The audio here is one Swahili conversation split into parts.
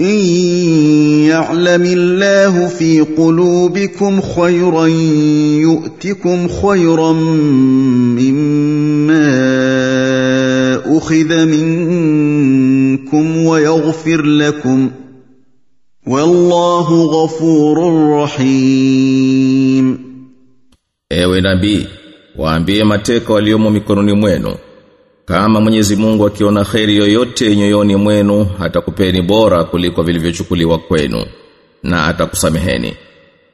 ان يعلم الله في قلوبكم خيرا يؤتكم خيرا مما اخذ منكم ويغفر لكم والله غفور رحيم Ewe nabii, waambie mateka waliomo mikononi mwenu. Kama Mwenyezi Mungu akiona kheri yoyote nyoyoni mwenu atakupeni bora kuliko vilivyochukuliwa kwenu na atakusameheni.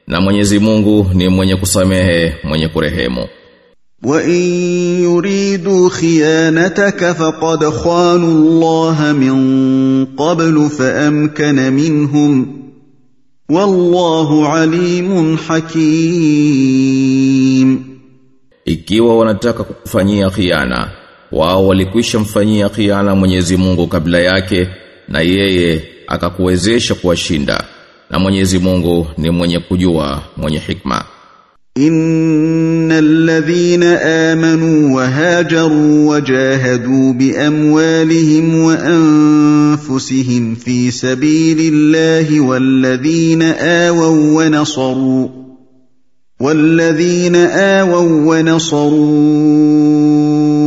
Na Mwenyezi Mungu ni mwenye kusamehe, mwenye kurehemu. Wa in yuridu khiyanataka faqad khanu Allah min qablu fa amkana minhum wallahu alimun hakim. Ikiwa wanataka kukufanyia khiana wao walikwisha mfanyia khiana Mwenyezi Mungu kabla yake na yeye akakuwezesha kuwashinda. Na Mwenyezi Mungu ni mwenye kujua, mwenye hikma. ان الذين امنوا وهاجروا وجاهدوا باموالهم وانفسهم في سبيل الله والذين آووا ونصروا والذين آووا ونصروا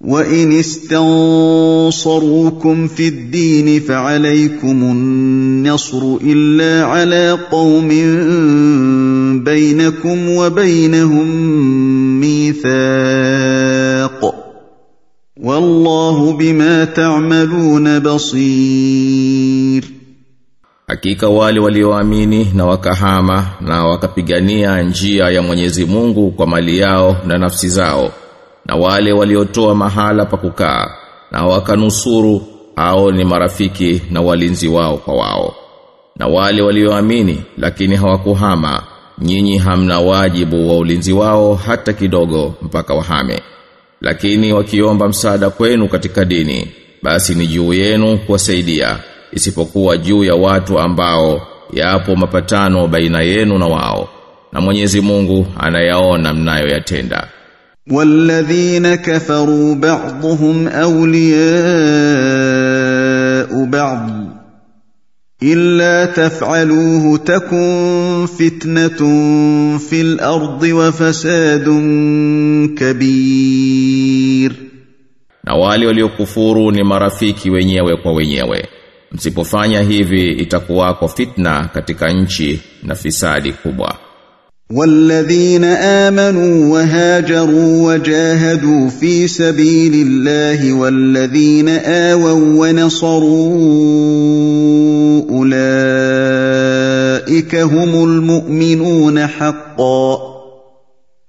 وان استنصروكم في الدين فعليكم النصر الا على قوم بينكم وبينهم ميثاق والله بما تعملون بصير Hakika wale walioamini na wakahama na wakapigania njia ya Mwenyezi Mungu kwa mali yao na nafsi zao na wale waliotoa mahala pa kukaa na wakanusuru hao ni marafiki na walinzi wao kwa wao. Na wale walioamini lakini hawakuhama nyinyi hamna wajibu wa ulinzi wao hata kidogo mpaka wahame. Lakini wakiomba msaada kwenu katika dini basi ni juu yenu kuwasaidia isipokuwa juu ya watu ambao yapo mapatano baina yenu na wao. Na Mwenyezi Mungu anayaona mnayoyatenda والذين كفروا بعضهم اولياء بعض الا تفعلوه تكن فتنه في الارض وفساد كبير na wale waliokufuru ni marafiki wenyewe kwa wenyewe msipofanya hivi itakuwako fitna katika nchi na fisadi kubwa والذين امنوا وهاجروا وجاهدوا في سبيل الله والذين اووا ونصروا اولئك هم المؤمنون حقا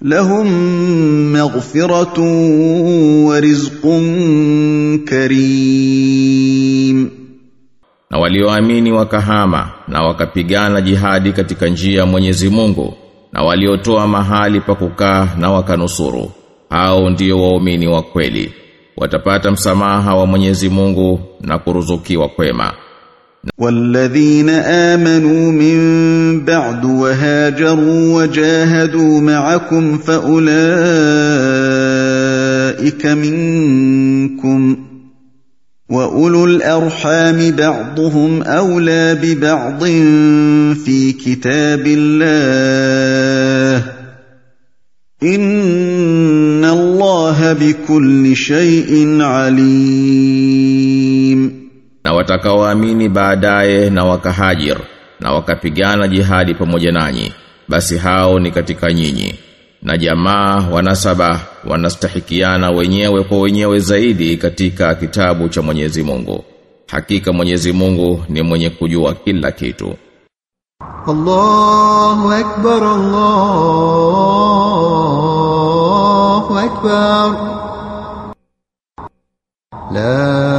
لهم مغفره ورزق كريم na walioamini wakahama na wakapigana jihadi katika njia ya Mwenyezi Mungu. na waliotoa mahali pa kukaa na wakanusuru hao ndio waumini wa kweli watapata msamaha wa Mwenyezi Mungu na kuruzukiwa kwema والذين امنوا من بعد وهاجروا وجاهدوا معكم فاولئك منكم واولو الارحام بعضهم اولى ببعض في كتاب الله ان الله بكل شيء عليم na watakaoamini baadaye na wakahajir na wakapigana jihadi pamoja nanyi basi hao ni katika nyinyi na jamaa wanasaba wanastahikiana wenyewe kwa wenyewe zaidi katika kitabu cha Mwenyezi Mungu. Hakika Mwenyezi Mungu ni mwenye kujua kila kitu. Allahu akbar Allahu akbar La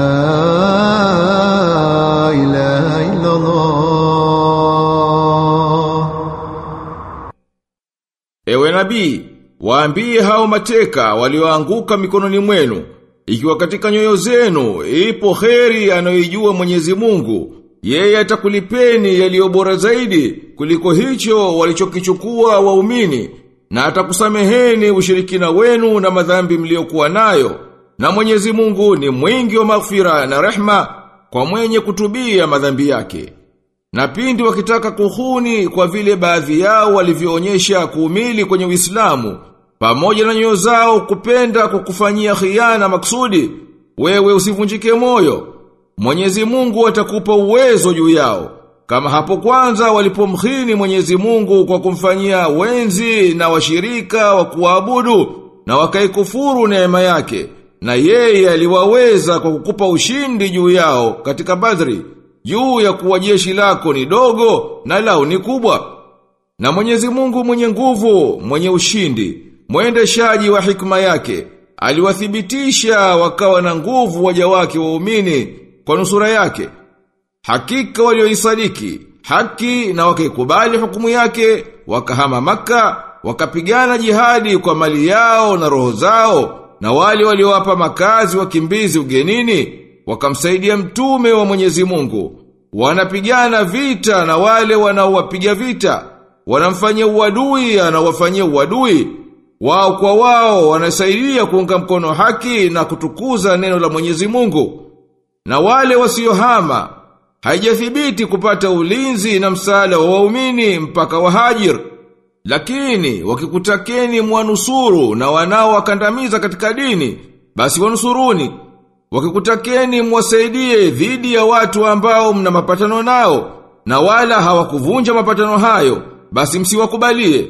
nabii, waambie hao mateka walioanguka mikononi mwenu, ikiwa katika nyoyo zenu ipo heri anayoijua Mwenyezi Mungu, yeye atakulipeni yaliyo bora zaidi kuliko hicho walichokichukua waumini na atakusameheni ushirikina wenu na madhambi mliokuwa nayo. Na Mwenyezi Mungu ni mwingi wa maghfira na rehma kwa mwenye kutubia madhambi yake. Na pindi wakitaka kuhuni kwa vile baadhi yao walivyoonyesha kuumili kwenye Uislamu, pamoja na nyoyo zao kupenda kukufanyia khiana maksudi, wewe usivunjike moyo. Mwenyezi Mungu atakupa uwezo juu yao. Kama hapo kwanza walipomhini Mwenyezi Mungu kwa kumfanyia wenzi na washirika wa kuabudu na wakaikufuru neema yake. Na yeye aliwaweza kwa kukupa ushindi juu yao katika Badri juu ya kuwa jeshi lako ni dogo na lao ni kubwa. Na Mwenyezi Mungu mwenye nguvu, mwenye ushindi, mwendeshaji wa hikma yake, aliwathibitisha wakawa na nguvu waja wake waumini kwa nusura yake. Hakika walioisadiki haki na wakaikubali hukumu yake, wakahama maka, wakapigana jihadi kwa mali yao na roho zao, na wale waliowapa makazi wakimbizi ugenini, wakamsaidia mtume wa Mwenyezi Mungu. Wanapigana vita na wale wanaowapiga vita, wanamfanyia uadui anawafanyia uadui. Wao kwa wao wanasaidia kuunga mkono haki na kutukuza neno la Mwenyezi Mungu. Na wale wasiohama haijathibiti kupata ulinzi na msaada wa waumini mpaka wahajir. Lakini wakikutakeni mwanusuru na wanaowakandamiza katika dini, basi wanusuruni. Wakikutakeni mwasaidie dhidi ya watu ambao mna mapatano nao na wala hawakuvunja mapatano hayo, basi msiwakubalie.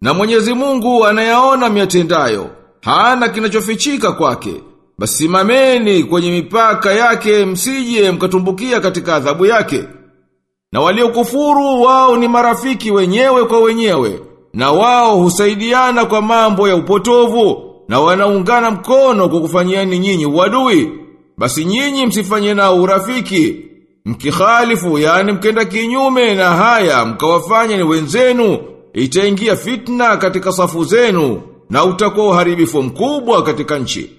Na Mwenyezi Mungu anayaona miatendayo, hana kinachofichika kwake. Basi simameni kwenye mipaka yake msije mkatumbukia katika adhabu yake. Na waliokufuru wao ni marafiki wenyewe kwa wenyewe, na wao husaidiana kwa mambo ya upotovu, na wanaungana mkono kwa kufanyiani nyinyi uadui. Basi nyinyi msifanye nao urafiki. Mkikhalifu, yani mkenda kinyume na haya, mkawafanya ni wenzenu, itaingia fitna katika safu zenu, na utakuwa uharibifu mkubwa katika nchi.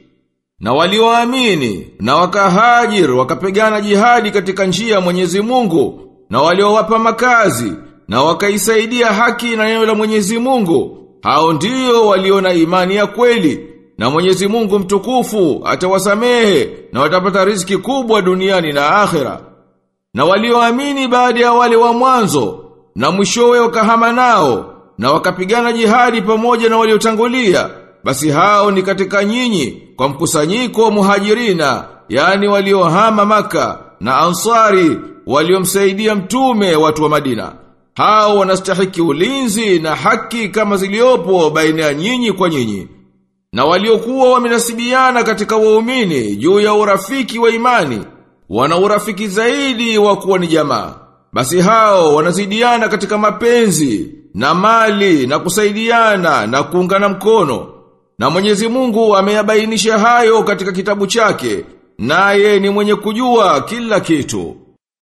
Na walioamini na wakahajir wakapigana jihadi katika njia ya Mwenyezi Mungu na waliowapa makazi na wakaisaidia haki na neno la Mwenyezi Mungu hao ndio waliona imani ya kweli na Mwenyezi Mungu mtukufu atawasamehe na watapata riziki kubwa duniani na akhera na walioamini baada ya wale wa mwanzo na mwishowe wakahama nao na wakapigana jihadi pamoja na waliotangulia basi hao ni katika nyinyi kwa mkusanyiko wa muhajirina, yani waliohama maka na ansari waliomsaidia mtume watu wa Madina. Hao wanastahiki ulinzi na haki kama ziliopo baina ya nyinyi kwa nyinyi. Na waliokuwa wamenasibiana katika waumini juu ya urafiki wa imani, wana urafiki zaidi wa kuwa ni jamaa. Basi hao wanazidiana katika mapenzi na mali na kusaidiana na kuungana mkono. Na Mwenyezi Mungu ameyabainisha hayo katika kitabu chake, naye ni mwenye kujua kila kitu.